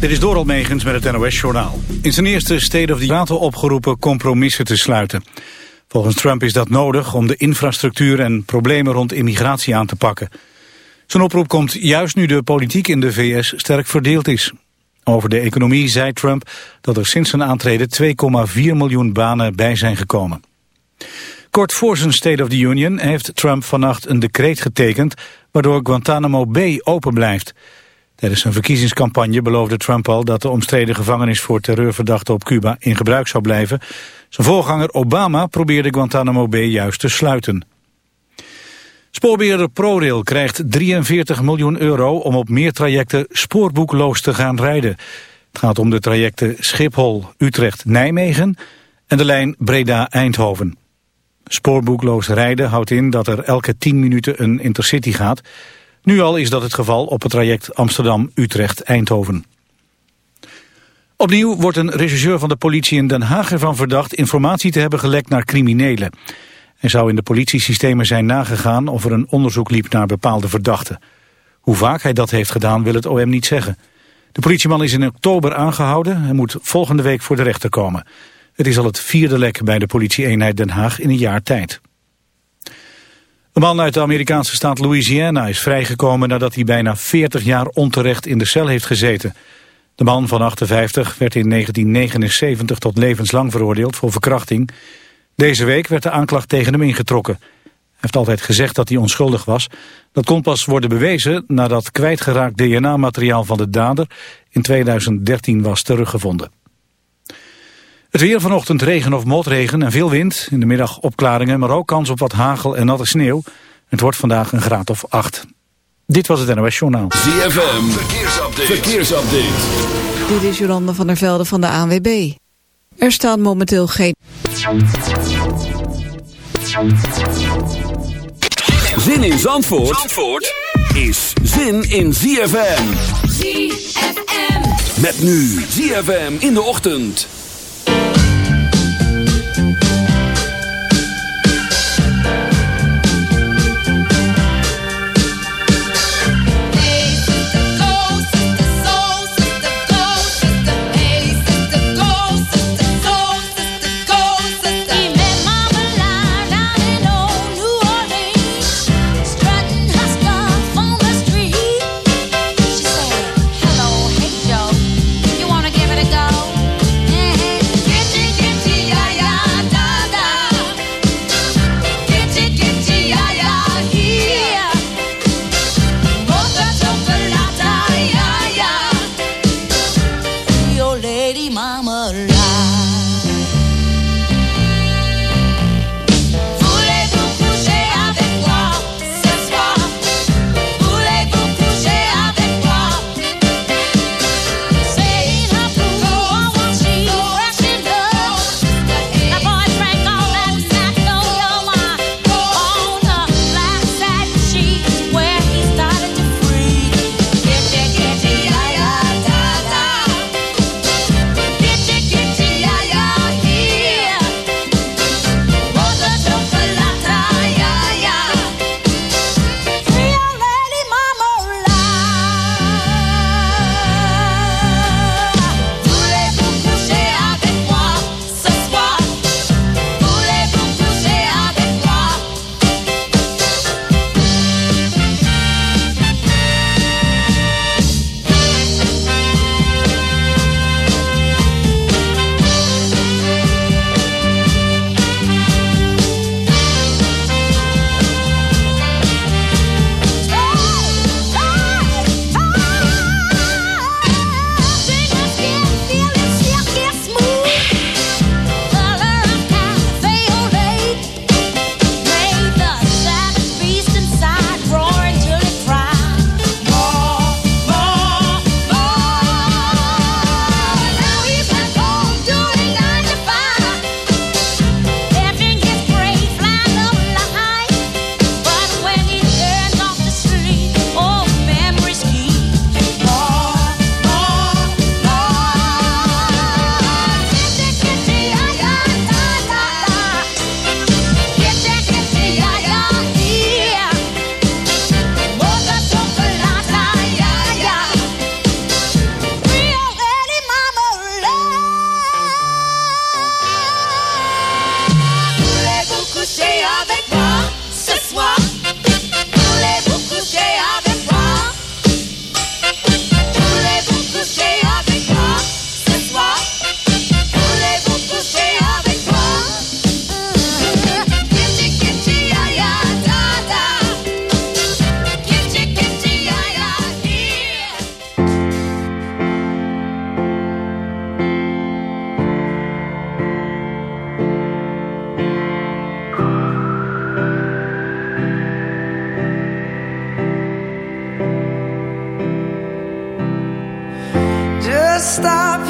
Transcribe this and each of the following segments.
Dit is Doral Megens met het NOS-journaal. In zijn eerste State of the Union opgeroepen compromissen te sluiten. Volgens Trump is dat nodig om de infrastructuur en problemen rond immigratie aan te pakken. Zijn oproep komt juist nu de politiek in de VS sterk verdeeld is. Over de economie zei Trump dat er sinds zijn aantreden 2,4 miljoen banen bij zijn gekomen. Kort voor zijn State of the Union heeft Trump vannacht een decreet getekend... waardoor Guantanamo Bay open blijft... Tijdens zijn verkiezingscampagne beloofde Trump al dat de omstreden gevangenis voor terreurverdachten op Cuba in gebruik zou blijven. Zijn voorganger Obama probeerde Guantanamo Bay juist te sluiten. Spoorbeheerder ProRail krijgt 43 miljoen euro om op meer trajecten spoorboekloos te gaan rijden. Het gaat om de trajecten Schiphol, Utrecht, Nijmegen en de lijn Breda-Eindhoven. Spoorboekloos rijden houdt in dat er elke 10 minuten een intercity gaat... Nu al is dat het geval op het traject Amsterdam-Utrecht-Eindhoven. Opnieuw wordt een regisseur van de politie in Den Haag ervan verdacht informatie te hebben gelekt naar criminelen. Hij zou in de politiesystemen zijn nagegaan of er een onderzoek liep naar bepaalde verdachten. Hoe vaak hij dat heeft gedaan wil het OM niet zeggen. De politieman is in oktober aangehouden en moet volgende week voor de rechter komen. Het is al het vierde lek bij de politieeenheid Den Haag in een jaar tijd. Een man uit de Amerikaanse staat Louisiana is vrijgekomen nadat hij bijna 40 jaar onterecht in de cel heeft gezeten. De man van 58 werd in 1979 tot levenslang veroordeeld voor verkrachting. Deze week werd de aanklacht tegen hem ingetrokken. Hij heeft altijd gezegd dat hij onschuldig was. Dat kon pas worden bewezen nadat kwijtgeraakt DNA-materiaal van de dader in 2013 was teruggevonden. Het weer vanochtend regen of motregen en veel wind. In de middag opklaringen, maar ook kans op wat hagel en natte sneeuw. Het wordt vandaag een graad of 8. Dit was het NOS Journaal. ZFM, verkeersupdate. verkeersupdate. Dit is Jolanda van der Velde van de ANWB. Er staan momenteel geen... Zin in Zandvoort, Zandvoort is zin in ZFM. ZFM. Met nu ZFM in de ochtend.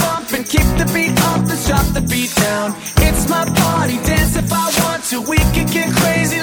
beat pumping, keep the beat up. Let's drop the beat down. It's my party, dance if I want to. We can get crazy,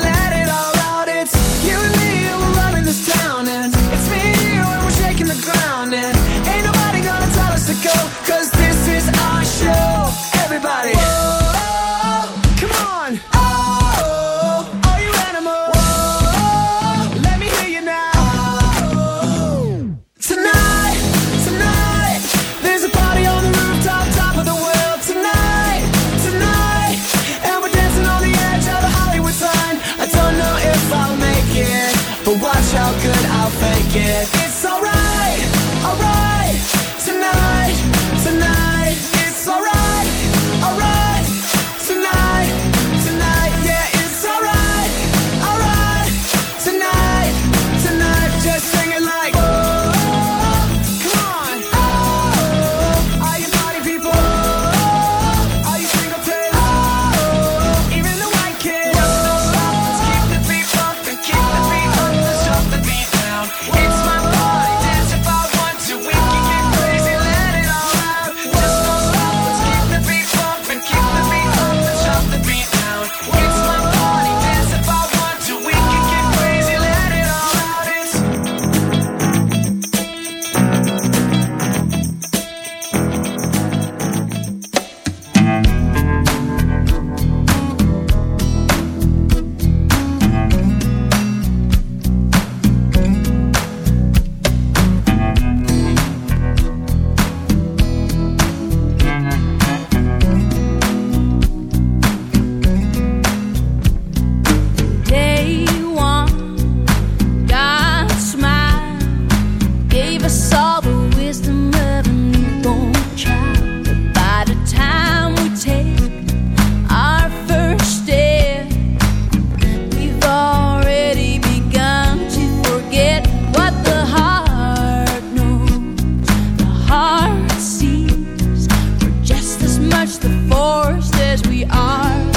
much the forest as we are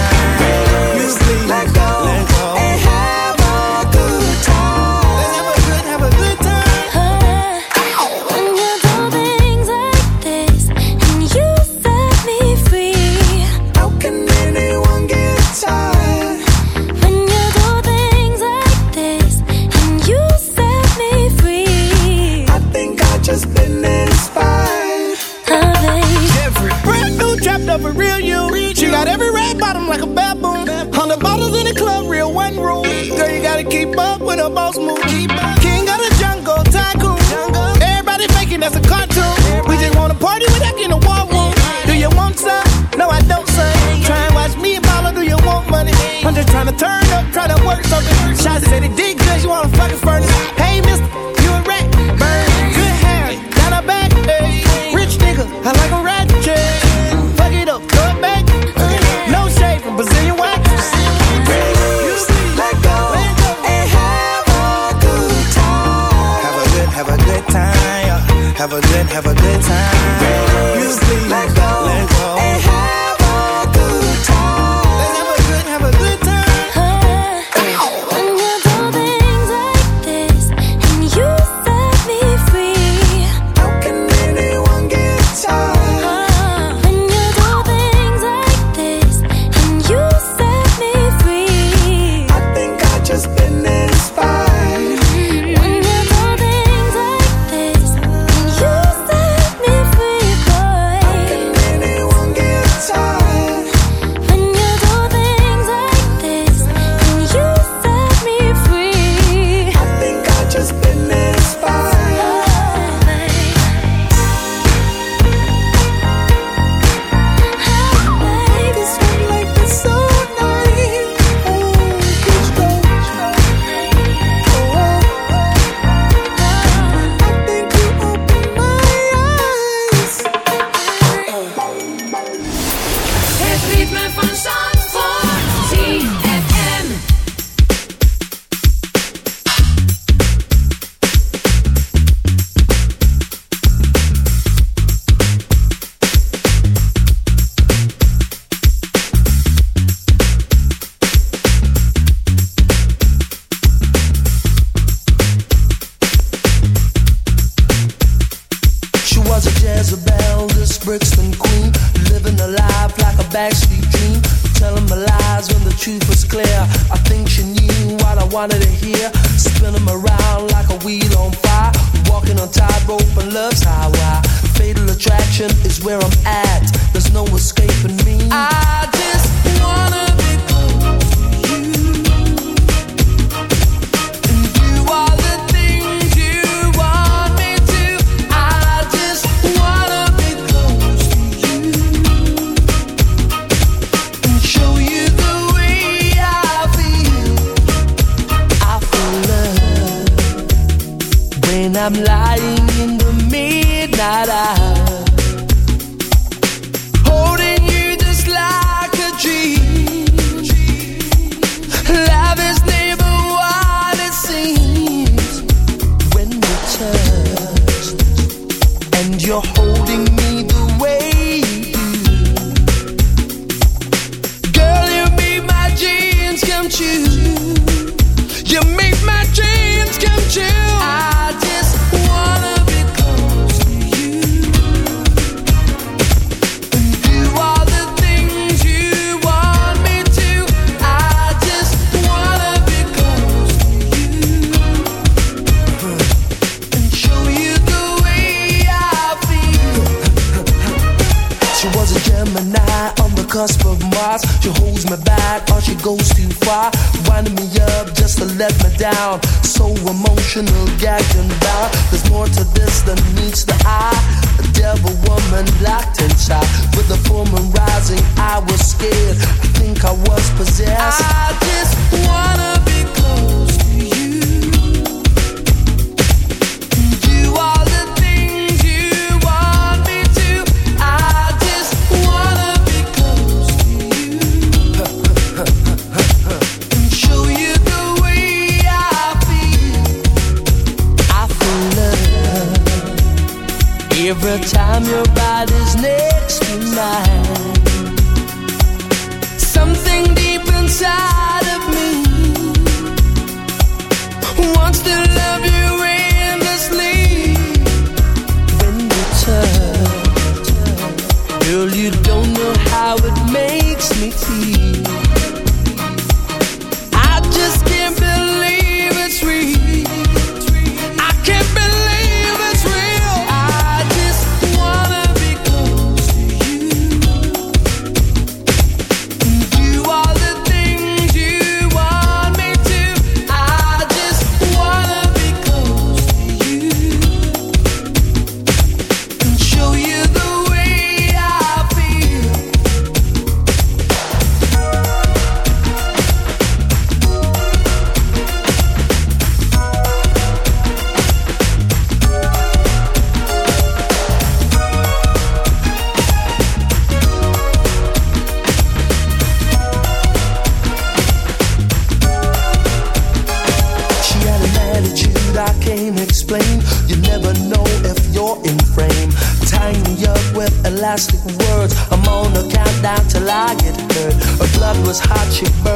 tryna work something. Shots said it did good, you wanna fucking furnace. down. So emotional, gagging down. There's more to this.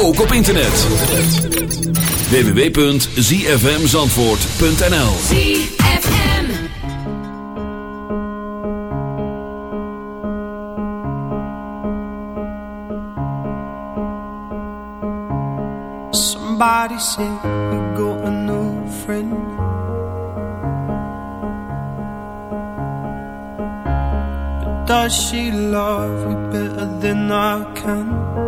ook op internet. www.zfmzandvoort.nl Somebody said you got a new friend But does she love me better than I can?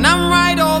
and I'm right all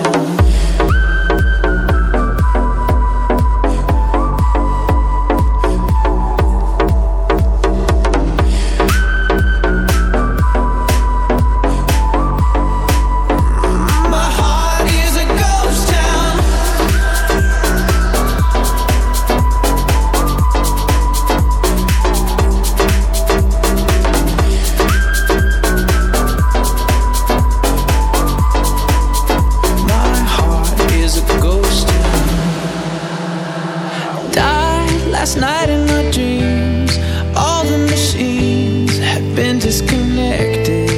Last night in my dreams, all the machines had been disconnected.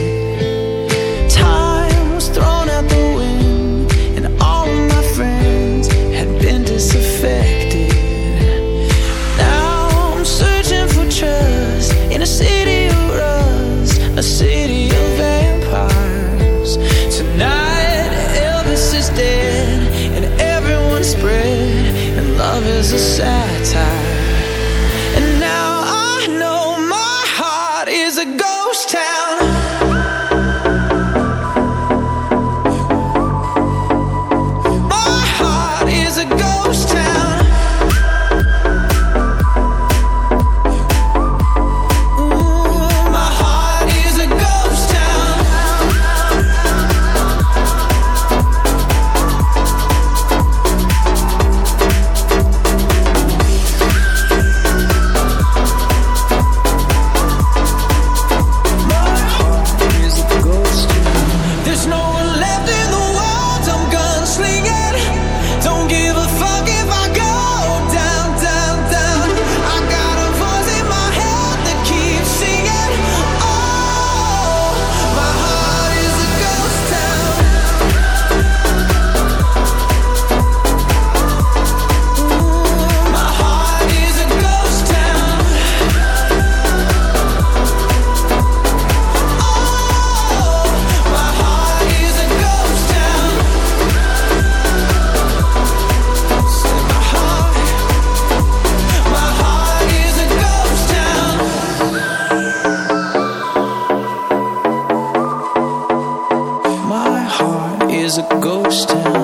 is a ghost town.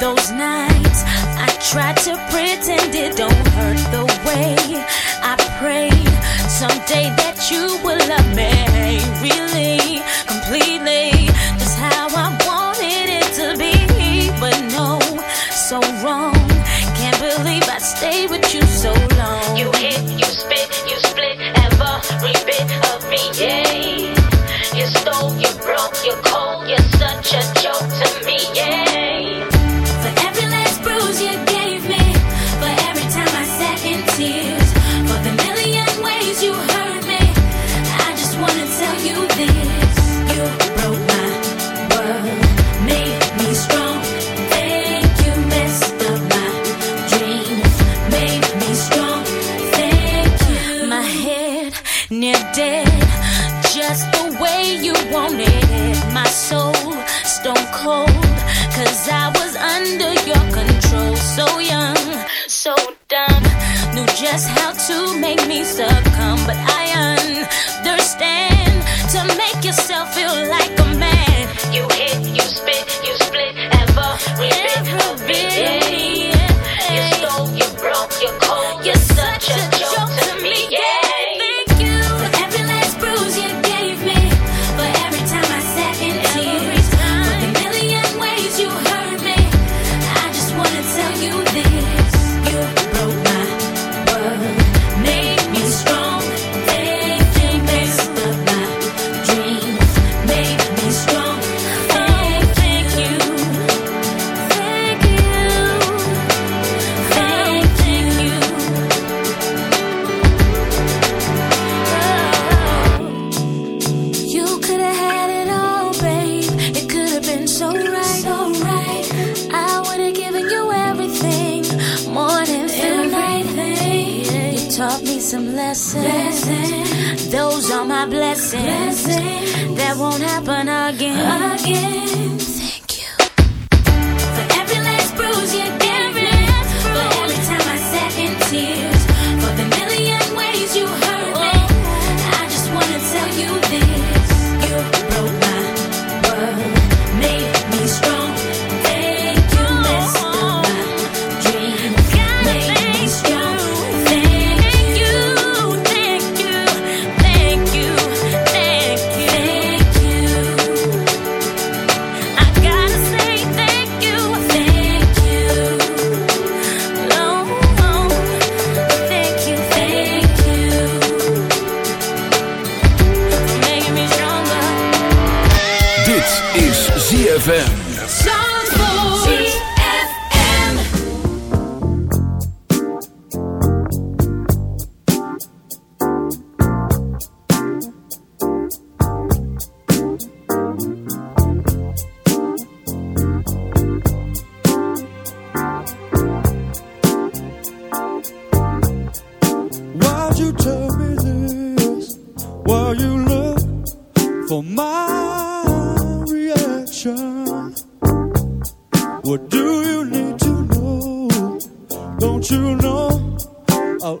those nights I to pretend it don't hurt the way I pray. Someday that you will love me really completely. What do you need to know? Don't you know? I'll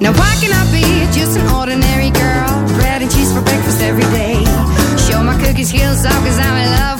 Now why can I be just an ordinary girl? Bread and cheese for breakfast every day. Show my cookie skills off cause I'm in love